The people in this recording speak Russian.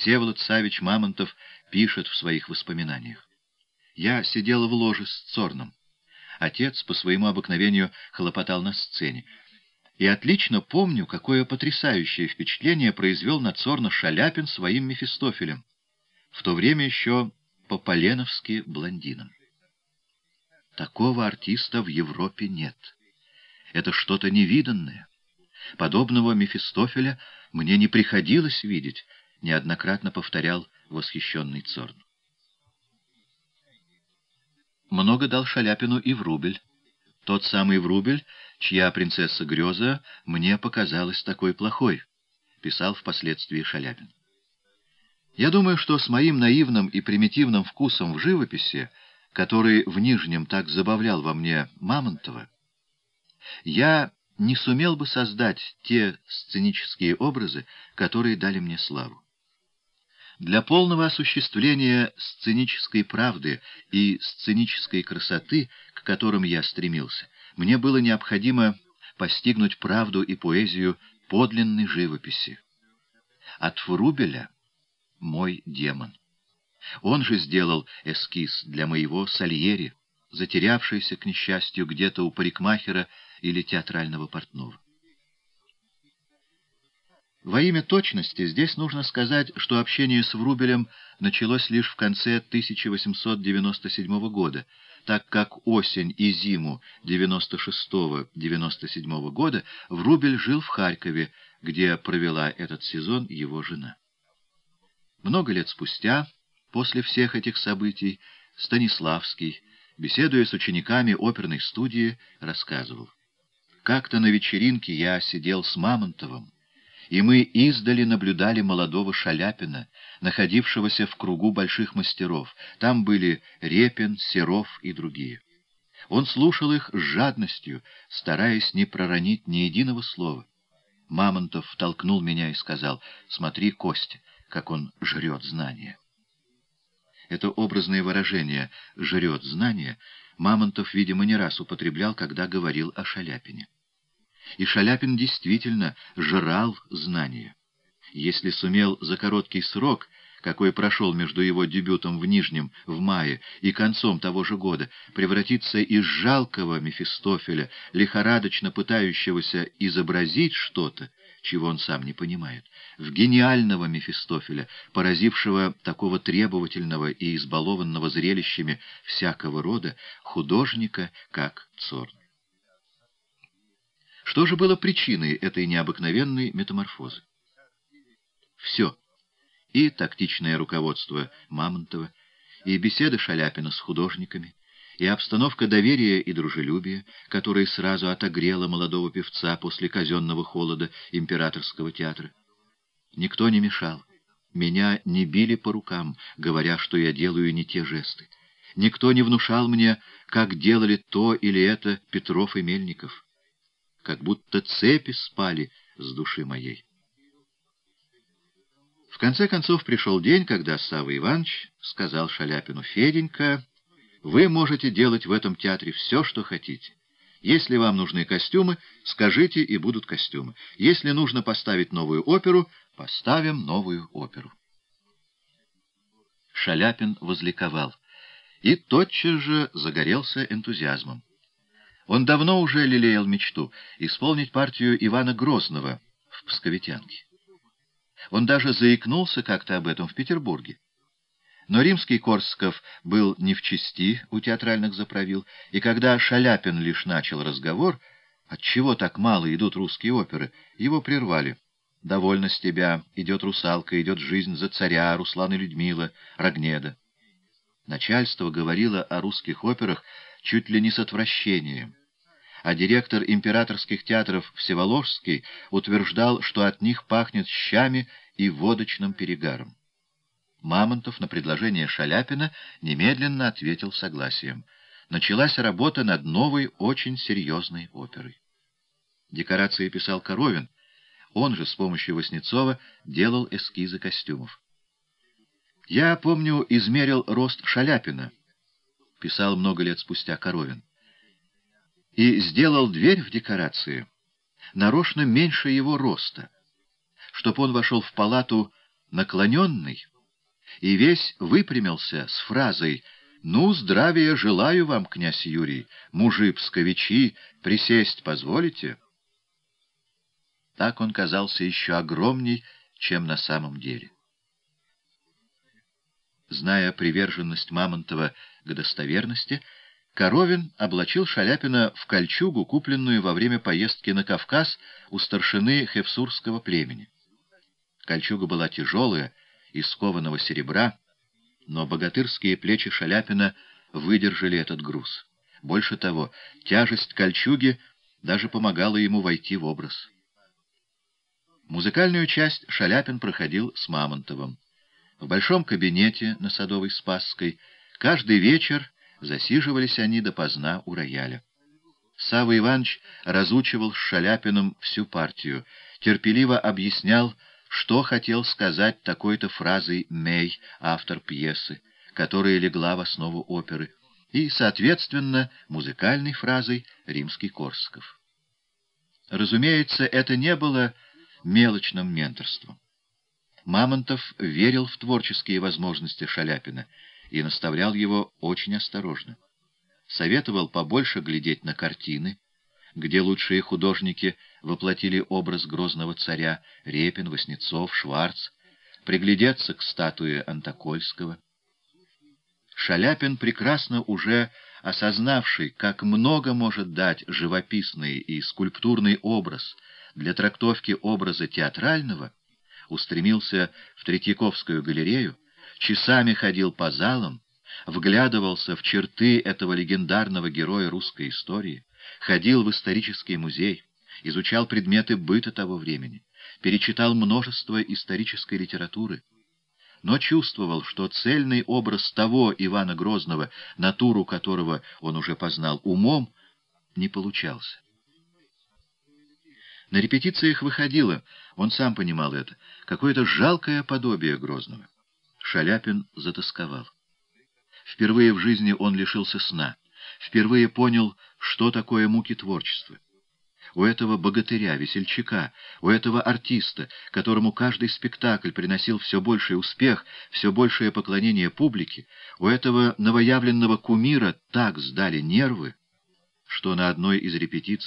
Всеволод Савич Мамонтов пишет в своих воспоминаниях. Я сидел в ложе с Цорном. Отец по своему обыкновению хлопотал на сцене. И отлично помню, какое потрясающее впечатление произвел на Цорна Шаляпин своим Мефистофелем, в то время еще по-поленовски блондином. Такого артиста в Европе нет. Это что-то невиданное. Подобного Мефистофеля мне не приходилось видеть, неоднократно повторял восхищенный Цорн. Много дал Шаляпину и Врубель. Тот самый Врубель, чья принцесса Греза мне показалась такой плохой, писал впоследствии Шаляпин. Я думаю, что с моим наивным и примитивным вкусом в живописи который в Нижнем так забавлял во мне Мамонтова, я не сумел бы создать те сценические образы, которые дали мне славу. Для полного осуществления сценической правды и сценической красоты, к которым я стремился, мне было необходимо постигнуть правду и поэзию подлинной живописи. От Фрубеля — мой демон. Он же сделал эскиз для моего Сальери, затерявшийся, к несчастью, где-то у парикмахера или театрального портного. Во имя точности здесь нужно сказать, что общение с Врубелем началось лишь в конце 1897 года, так как осень и зиму 96-97 года Врубель жил в Харькове, где провела этот сезон его жена. Много лет спустя После всех этих событий Станиславский, беседуя с учениками оперной студии, рассказывал. Как-то на вечеринке я сидел с Мамонтовым, и мы издали наблюдали молодого Шаляпина, находившегося в кругу больших мастеров. Там были Репин, Серов и другие. Он слушал их с жадностью, стараясь не проронить ни единого слова. Мамонтов толкнул меня и сказал, «Смотри, Костя, как он жрет знания». Это образное выражение «жрет знание» Мамонтов, видимо, не раз употреблял, когда говорил о Шаляпине. И Шаляпин действительно жрал знания. Если сумел за короткий срок, какой прошел между его дебютом в Нижнем в мае и концом того же года, превратиться из жалкого Мефистофеля, лихорадочно пытающегося изобразить что-то, чего он сам не понимает, в гениального Мефистофеля, поразившего такого требовательного и избалованного зрелищами всякого рода художника, как Цорн. Что же было причиной этой необыкновенной метаморфозы? Все. И тактичное руководство Мамонтова, и беседы Шаляпина с художниками, и обстановка доверия и дружелюбия, которая сразу отогрела молодого певца после казенного холода императорского театра. Никто не мешал. Меня не били по рукам, говоря, что я делаю не те жесты. Никто не внушал мне, как делали то или это Петров и Мельников. Как будто цепи спали с души моей. В конце концов пришел день, когда Савва Иванович сказал Шаляпину, «Феденька, вы можете делать в этом театре все, что хотите. Если вам нужны костюмы, скажите, и будут костюмы. Если нужно поставить новую оперу, поставим новую оперу. Шаляпин возликовал и тотчас же загорелся энтузиазмом. Он давно уже лелеял мечту исполнить партию Ивана Грозного в «Псковитянке». Он даже заикнулся как-то об этом в Петербурге. Но римский Корсков был не в чести у театральных заправил, и когда Шаляпин лишь начал разговор, отчего так мало идут русские оперы, его прервали. «Довольно с тебя, идет русалка, идет жизнь за царя, Руслан и Людмила, Рогнеда». Начальство говорило о русских операх чуть ли не с отвращением, а директор императорских театров Всеволожский утверждал, что от них пахнет щами и водочным перегаром. Мамонтов на предложение Шаляпина немедленно ответил согласием. Началась работа над новой, очень серьезной оперой. Декорации писал Коровин, он же с помощью Васнецова делал эскизы костюмов. «Я, помню, измерил рост Шаляпина», — писал много лет спустя Коровин, «и сделал дверь в декорации нарочно меньше его роста, чтоб он вошел в палату наклоненный, и весь выпрямился с фразой «Ну, здравия желаю вам, князь Юрий, мужи псковичи, присесть позволите?» Так он казался еще огромней, чем на самом деле. Зная приверженность Мамонтова к достоверности, Коровин облачил Шаляпина в кольчугу, купленную во время поездки на Кавказ у старшины хевсурского племени. Кольчуга была тяжелая, из кованого серебра, но богатырские плечи Шаляпина выдержали этот груз. Больше того, тяжесть кольчуги даже помогала ему войти в образ. Музыкальную часть Шаляпин проходил с Мамонтовым. В большом кабинете на Садовой Спасской каждый вечер засиживались они допоздна у рояля. Савва Иванович разучивал с Шаляпиным всю партию, терпеливо объяснял, что хотел сказать такой-то фразой Мей, автор пьесы, которая легла в основу оперы, и, соответственно, музыкальной фразой Римский-Корсков. Разумеется, это не было мелочным менторством. Мамонтов верил в творческие возможности Шаляпина и наставлял его очень осторожно. Советовал побольше глядеть на картины, где лучшие художники воплотили образ грозного царя Репин, Васнецов, Шварц, приглядеться к статуе Антокольского. Шаляпин, прекрасно уже осознавший, как много может дать живописный и скульптурный образ для трактовки образа театрального, устремился в Третьяковскую галерею, часами ходил по залам, вглядывался в черты этого легендарного героя русской истории, ходил в исторический музей, изучал предметы быта того времени, перечитал множество исторической литературы, но чувствовал, что цельный образ того Ивана Грозного, натуру которого он уже познал умом, не получался. На репетициях выходило, он сам понимал это, какое-то жалкое подобие Грозного. Шаляпин затасковал. Впервые в жизни он лишился сна, впервые понял, что такое муки творчества. У этого богатыря, весельчака, у этого артиста, которому каждый спектакль приносил все больший успех, все большее поклонение публике, у этого новоявленного кумира так сдали нервы, что на одной из репетиций